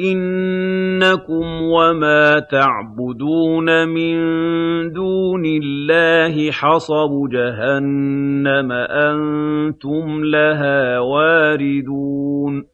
إِنَّكُمْ وَمَا تَعْبُدُونَ مِن دُونِ اللَّهِ حَصَبُ جَهَنَّمَ أَنتُمْ لَهَا وَارِدُونَ